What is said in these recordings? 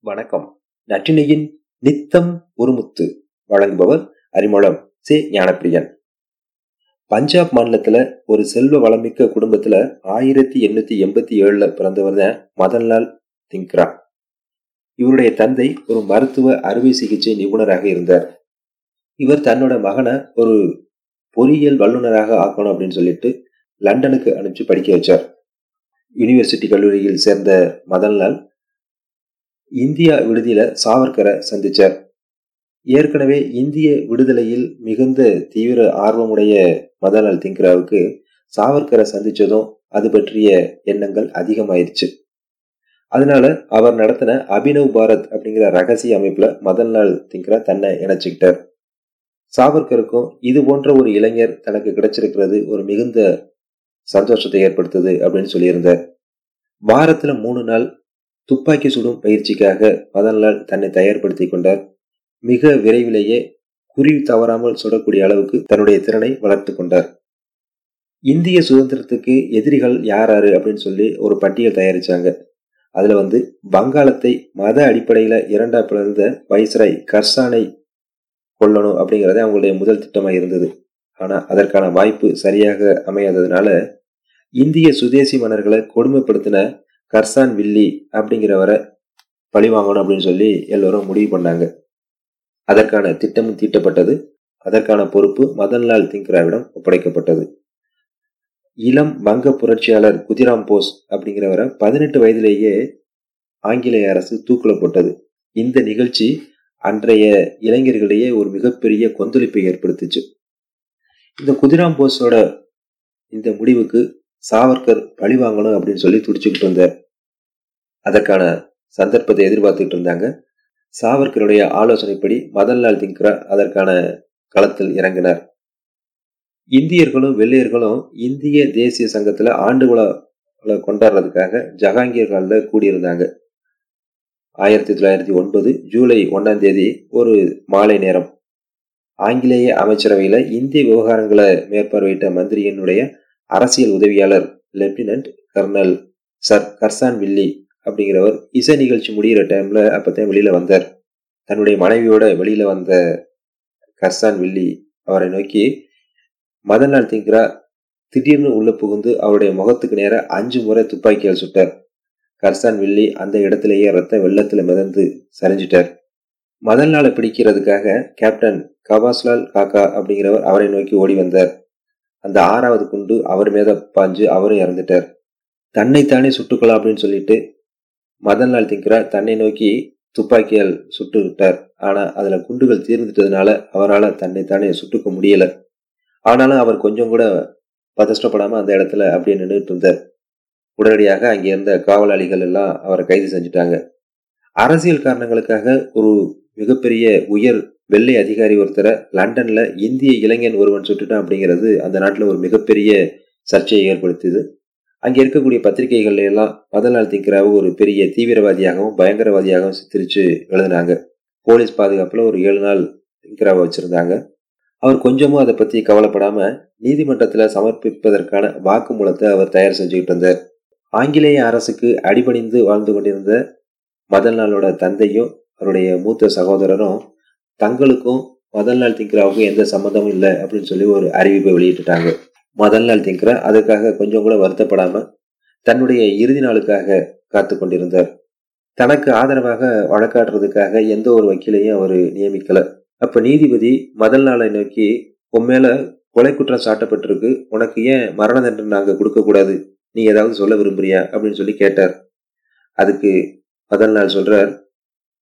வணக்கம். நற்றினையின் நித்தம் ஒருமுத்து வழங்குபவர் அறிமுகம் சே. ஞானப்பிரியன். பஞ்சாப் மாநிலத்துல ஒரு செல்வ வளமிக்க குடும்பத்துல ஆயிரத்தி எண்ணூத்தி எண்பத்தி ஏழுல பிறந்தவர் தான் மதன்லால் திங்க்ரா. இவருடைய தந்தை ஒரு மருத்துவ அறுவை சிகிச்சை நிபுணராக இருந்தார். இவர் தன்னோட மகனை ஒரு பொறியியல் வல்லுநராக ஆக்கணும் அப்படின்னு சொல்லிட்டு லண்டனுக்கு அனுப்பிச்சு படிக்க வச்சார். யூனிவர்சிட்டி கல்லூரியில் சேர்ந்த மதன்லால் இந்தியா விடுதியில சாவர்கரை சந்திச்சார். ஏற்கனவே இந்திய விடுதலையில் மிகுந்த தீவிர ஆர்வமுடைய மதலால் திங்கராவுக்கு சாவர்கரை சந்திச்சதும் அது பற்றிய எண்ணங்கள் அதிகமாயிருச்சு. அதனால அவர் நடத்தின அபினவ் பாரத் அப்படிங்கிற ரகசிய அமைப்புல மதன்லால் திங்கரா தன்னை இணைச்சுக்கிட்டார். சாவர்கருக்கும் இது போன்ற ஒரு இளைஞர் தனக்கு கிடைச்சிருக்கிறது ஒரு மிகுந்த சந்தோஷத்தை ஏற்படுத்துது அப்படின்னு சொல்லியிருந்தார். வாரத்துல மூணு நாள் துப்பாக்கி சுடும் பயிற்சிக்காக மதன்லால் தன்னை தயார்படுத்தி கொண்டார். மிக விரைவிலேயே குறி தவறாமல் சுடக்கூடிய அளவுக்கு தன்னுடைய திறனை வளர்த்து கொண்டார். இந்திய சுதந்திரத்துக்கு எதிரிகள் யார் யாரு அப்படின்னு சொல்லி ஒரு பட்டியல் தயாரிச்சாங்க. அதுல வந்து வங்காளத்தை மத அடிப்படையில இரண்டா பிளந்த வைஸ்ராய் கர்சானை கொல்லணும் அப்படிங்கிறது அவங்களுடைய முதல் திட்டமா இருந்தது. ஆனா அதற்கான வாய்ப்பு சரியாக அமையாததுனால இந்திய சுதேசி மன்னர்களை கொடுமைப்படுத்தின கர்சான் வில்லி அப்படிங்கிறவரை பழி வாங்கணும் அப்படின்னு சொல்லி எல்லோரும் முடிவு பண்ணாங்க. அதற்கான திட்டமும் தீட்டப்பட்டது. அதற்கான பொறுப்பு மதன்லால் திங்க்ராவிடம் ஒப்படைக்கப்பட்டது. இளம் வங்க புரட்சியாளர் குதிராம் போஸ் அப்படிங்கிறவரை பதினெட்டு வயதிலேயே ஆங்கிலேய அரசு தூக்குல போட்டது. இந்த நிகழ்ச்சி அன்றைய இளைஞர்களிடையே ஒரு மிகப்பெரிய கொந்தளிப்பை ஏற்படுத்துச்சு. இந்த குதிராம் போஸோட இந்த முடிவுக்கு சாவர்கர் பழி வாங்கணும் அப்படின்னு சொல்லி துடிச்சுக்கிட்டு இருந்தார் அதற்கான சந்தர்ப்பத்தை எதிர்பார்த்துக்கிட்டு இருந்தாங்க. சாவர்கருடைய ஆலோசனைப்படி மதன்லால் திங்க்ரா அதற்கான களத்தில் இறங்கினார். இந்தியர்களும் வெள்ளையர்களும் இந்திய தேசிய சங்கத்தில் ஆண்டு கொண்டாடுறதுக்காக ஜஹாங்கீர்களில் கூடியிருந்தாங்க. ஆயிரத்தி தொள்ளாயிரத்தி ஒன்பது ஜூலை ஒன்றாம் தேதி ஒரு மாலை நேரம். ஆங்கிலேய அமைச்சரவையில் இந்திய விவகாரங்களை மேற்பார்வையிட்ட மந்திரியினுடைய அரசியல் உதவியாளர் lieutenant colonel sir Curzon Wyllie அப்படிங்கிறவர் இசை நிகழ்ச்சி முடிகிற டைம்ல அப்பதான் வெளியில வந்தார். தன்னுடைய மனைவியோட வெளியில வந்த கர்சான் வில்லி அவரை நோக்கி மதன்லால் திங்கரா திடீர்னு உள்ள புகுந்து அவருடைய முகத்துக்கு நேர அஞ்சு முறை துப்பாக்கியால் சுட்டார் கர்சான் வில்லி அந்த இடத்திலேயே ரத்த வெள்ளத்துல மிதந்து சரிஞ்சிட்டார். மதன்லாலை பிடிக்கிறதுக்காக கேப்டன் கவாஸ்லால் காக்கா அப்படிங்கிறவர் அவரை நோக்கி ஓடி வந்தார். அந்த ஆறாவது குண்டு அவர் மேத பாஞ்சு அவரும் இறந்துட்டார். தன்னைத்தானே சுட்டுக்கலாம் அப்படின்னு சொல்லிட்டு மதன்லால் திங்கரா தன்னை நோக்கி துப்பாக்கியால் சுட்டு விட்டார். ஆனா அதுல குண்டுகள் தீர்ந்துட்டதுனால அவரால் தன்னைத்தானே சுட்டுக்க முடியல. ஆனாலும் அவர் கொஞ்சம் கூட பதஷ்டப்படாம அந்த இடத்துல அப்படியே நின்றுட்டு இருந்தார். உடனடியாக அங்கே இருந்த காவலாளிகள் எல்லாம் அவரை கைது செஞ்சுட்டாங்க. அரசியல் காரணங்களுக்காக ஒரு மிகப்பெரிய உயர் வெள்ளை அதிகாரி ஒருத்தரை லண்டன்ல இந்திய இளைஞன் ஒருவன் சுட்டுட்டான் அப்படிங்கிறது அந்த நாட்டில் ஒரு மிகப்பெரிய சர்ச்சையை ஏற்படுத்தியது. அங்கே இருக்கக்கூடிய பத்திரிகைகள்ல எல்லாம் மதன்லால் திங்கிறாவை ஒரு பெரிய தீவிரவாதியாகவும் பயங்கரவாதியாகவும் சித்தரிச்சு எழுதினாங்க. போலீஸ் பாதுகாப்புல ஒரு ஏழு நாள் திங்கராவை வச்சிருந்தாங்க. அவர் கொஞ்சமும் அதை பத்தி கவலைப்படாம நீதிமன்றத்துல சமர்ப்பிப்பதற்கான வாக்குமூலத்தை அவர் தயார் செஞ்சுக்கிட்டு இருந்தார். ஆங்கிலேய அரசுக்கு அடிபணிந்து வாழ்ந்து கொண்டிருந்த மதன்லாலோட தந்தையும் அவருடைய மூத்த சகோதரரும் தங்களுக்கும் மதன்லால் திங்கராவுக்கும் எந்த சம்மந்தமும் இல்லை அப்படின்னு சொல்லி ஒரு அறிவிப்பை வெளியிட்டுட்டாங்க. மதன்லால் திங்கரா அதுக்காக கொஞ்சம் கூட வருத்தப்படாம தன்னுடைய இறுதி நாளுக்காக காத்து கொண்டிருந்தார். தனக்கு ஆதரவாக வழக்காடுறதுக்காக எந்த ஒரு வக்கீலையும் அவர் நியமிக்கல. அப்ப நீதிபதி மதன்லாலை நோக்கி உன் மேல கொலை குற்றம் சாட்டப்பட்டிருக்கு. உனக்கு ஏன் மரண தண்டனை நாங்க கொடுக்க கூடாது? நீ ஏதாவது சொல்ல விரும்புறியா? அப்படின்னு சொல்லி கேட்டார். அதுக்கு மதன்லால் சொல்றார்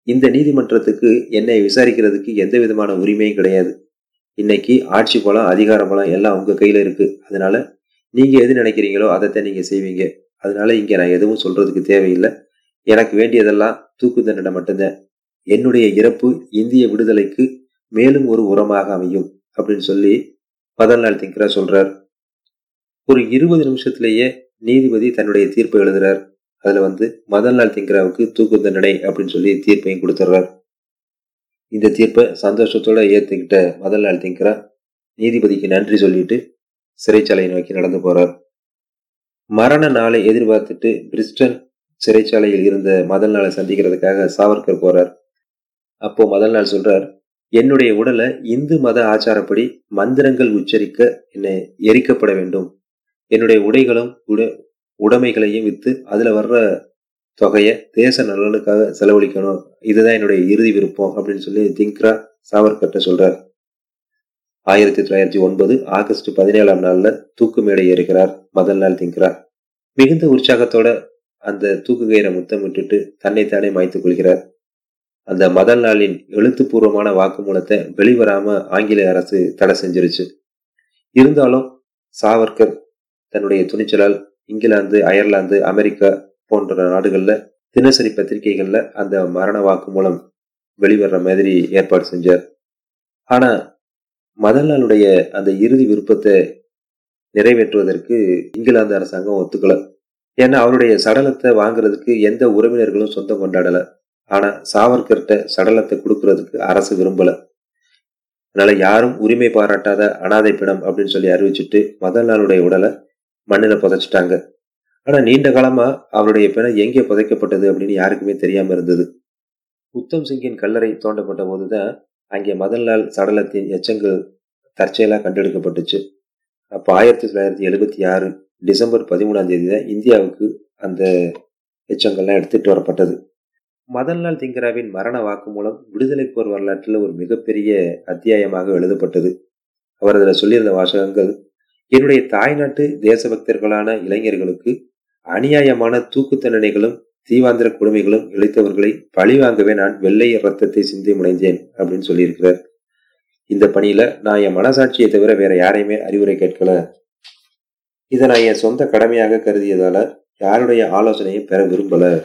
இந்த நீதிமன்றத்துக்கு என்னை விசாரிக்கிறதுக்கு எந்த விதமான உரிமையும் கிடையாது. இன்னைக்கு ஆட்சி பலம் அதிகார பலம் எல்லாம் உங்க கையில இருக்கு. அதனால நீங்க எது நினைக்கிறீங்களோ அதைத்தான் நீங்க செய்வீங்க. அதனால இங்க நான் எதுவும் சொல்றதுக்கு தேவையில்லை. எனக்கு வேண்டியதெல்லாம் தூக்கு தண்டனை மட்டும்தான். என்னுடைய இறப்பு இந்திய விடுதலைக்கு மேலும் ஒரு உரமாக அமையும் அப்படின்னு சொல்லி பதினாலு திங்கரா சொல்றார். ஒரு இருபது நிமிஷத்திலேயே நீதிபதி தன்னுடைய தீர்ப்பை எழுதுறார். அதுல வந்து மதன்லால் திங்கராவுக்கு தூக்கு தண்டனை அப்படின்னு சொல்லி தீர்ப்பையும் கொடுத்துட்றார் இந்த தீர்ப்பை சந்தோஷத்தோட ஏத்துக்கிட்ட மதன்லால் திங்கரா நீதிபதிக்கு நன்றி சொல்லிட்டு சிறைச்சாலையை நோக்கி நடந்து போறார். மரண நாளை எதிர்பார்த்துட்டு பிரிஸ்டன் சிறைச்சாலையில் இருந்த மதல்நாளை சந்திக்கிறதுக்காக சாவர்கர் போறார். அப்போ மதல்நாள் சொல்றார் என்னுடைய உடலை இந்து மத ஆச்சாரப்படி மந்திரங்கள் உச்சரிக்க என்னை எரிக்கப்பட வேண்டும். என்னுடைய உடைகளும் உடைமைகளையும் விற்று அதில் வர்ற தொகையை தேச நலனுக்காக செலவழிக்கணும். இதுதான் என்னுடைய இறுதி விருப்பம் அப்படின்னு சொல்லி திங்க்ரா சாவர்கர்ட்ட சொல்றார். ஆயிரத்தி தொள்ளாயிரத்தி ஒன்பது ஆகஸ்ட் பதினேழாம் நாள்ல தூக்கு மேடை ஏறுகிறார் முதல் நாள் திங்க்ரா. மிகுந்த உற்சாகத்தோட அந்த தூக்கு கயிறை முத்தம் விட்டுட்டு தன்னைத்தானே மாய்த்துக் கொள்கிறார். அந்த மதல் நாளின் எழுத்துப்பூர்வமான வாக்குமூலத்தை வெளிவராம ஆங்கில அரசு தடை செஞ்சிருச்சு. இருந்தாலும் சாவர்கர் தன்னுடைய துணிச்சலால் இங்கிலாந்து அயர்லாந்து அமெரிக்கா போன்ற நாடுகள்ல தினசரி பத்திரிகைகள்ல அந்த மரண வாக்கு மூலம் வெளிவர்ற மாதிரி ஏற்பாடு செஞ்சார். ஆனா மதன்லாலுடைய அந்த இறுதி விருப்பத்தை நிறைவேற்றுவதற்கு இங்கிலாந்து அரசாங்கம் ஒத்துக்கல. ஏன்னா அவருடைய சடலத்தை வாங்குறதுக்கு எந்த உறவினர்களும் சொந்தம் கொண்டாடல. ஆனா சாவர்கர்ட்ட சடலத்தை கொடுக்கறதுக்கு அரசு விரும்பல. அதனால யாரும் உரிமை பாராட்டாத அனாதை பிணம் அப்படின்னு சொல்லி அறிவிச்சிட்டு மதன்லாலுடைய உடலை மண்ணில புதைச்சிட்டாங்க. ஆனா நீண்ட காலமா அவருடைய பிணம் எங்கே புதைக்கப்பட்டது அப்படின்னு யாருக்குமே தெரியாம இருந்தது. உத்தம் சிங்கின் கல்லறை தோண்டப்பட்ட போதுதான் அங்கே மதன்லால் சடலத்தின் எச்சங்கள் தற்செயலாக கண்டெடுக்கப்பட்டுச்சு. அப்போ ஆயிரத்தி தொள்ளாயிரத்தி எழுபத்தி ஆறு டிசம்பர் பதிமூணாம் தேதி தான் இந்தியாவுக்கு அந்த எச்சங்கள்லாம் எடுத்துட்டு வரப்பட்டது. மதன்லால் திங்கராவின் மரண வாக்கு மூலம் விடுதலை போர் வரலாற்றில் ஒரு மிகப்பெரிய அத்தியாயமாக எழுதப்பட்டது. அவர் அதில் சொல்லியிருந்த வாசகங்கள் என்னுடைய தாய்நாட்டு தேசபக்தர்களான இளைஞர்களுக்கு அநியாயமான தூக்கு தண்டனைகளும் தீவாந்திர கொடுமைகளும் இழைத்தவர்களை பழிவாங்கவே நான் வெள்ளை ரத்தத்தை சிந்தி முனைந்தேன் அப்படின்னு சொல்லியிருக்கிறார். இந்த பணியில நான் என் மனசாட்சியை தவிர வேற யாரையுமே அறிவுரை கேட்கல. இதை நான் என் சொந்த கடமையாக கருதியதால யாருடைய ஆலோசனையும் பெற விரும்பல.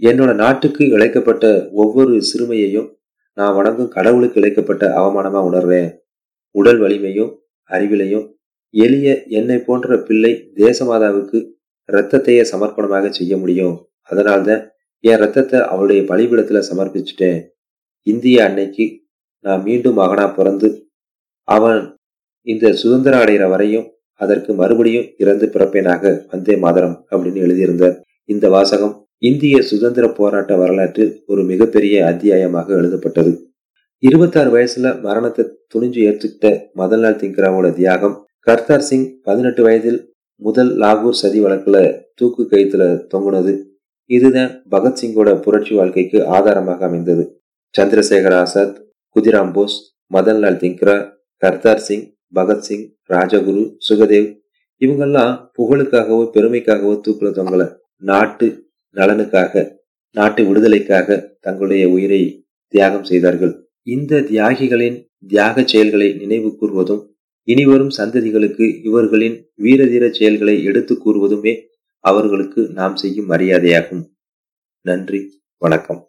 என்னோட நாட்டுக்கு இழைக்கப்பட்ட ஒவ்வொரு சிறுமையையும் நான் வணங்கும் கடவுளுக்கு இழைக்கப்பட்ட அவமானமா உணர்வேன் உடல் வலிமையும் அறிவிலையும் எளிய என்னை போன்ற பிள்ளை தேசமாதாவுக்கு ரத்தத்தையே சமர்ப்பணமாக செய்ய முடியும். அதனால்தான் என் ரத்தத்தை அவளுடைய பலிபிடத்துல சமர்ப்பிச்சுட்டேன். இந்திய அன்னைக்கு நான் மீண்டும் மகனா பிறந்து அவன் இந்த சுதந்திரம் அடைகிற வரையும் அதற்கு மறுபடியும் இறந்து பிறப்பேனாக வந்தே மாதரம் அப்படின்னு எழுதியிருந்தார். இந்த வாசகம் இந்திய சுதந்திர போராட்ட வரலாற்றில் ஒரு மிகப்பெரிய அத்தியாயமாக எழுதப்பட்டது. இருபத்தாறு வயசுல மரணத்தை துணிஞ்சு ஏற்றுக்கிட்ட மதன்லால் திங்கராவோட தியாகம் கர்தார் சிங் பதினெட்டு வயதில் முதல் லாகூர் சதி வழக்குல தூக்கு கைத்துல தொங்குனது. இதுதான் பகத்சிங்கோட புரட்சி வாழ்க்கைக்கு ஆதாரமாக அமைந்தது. சந்திரசேகர் ஆசாத் குதிராம் போஸ் மதன்லால் திங்க்ரா கர்தார் சிங் பகத்சிங் ராஜகுரு சுகதேவ் இவங்கெல்லாம் புகழுக்காகவோ பெருமைக்காகவோ தூக்குல தொங்கல. நாட்டு நலனுக்காக நாட்டு விடுதலைக்காக தங்களுடைய உயிரை தியாகம் செய்தார்கள். இந்த தியாகிகளின் தியாக செயல்களை நினைவு கூறுவதும் இனிவரும் சந்ததிகளுக்கு இவர்களின் வீரதீர செயல்களை எடுத்து கூறுவதுமே அவர்களுக்கு நாம் செய்யும் மரியாதையாகும். நன்றி வணக்கம்.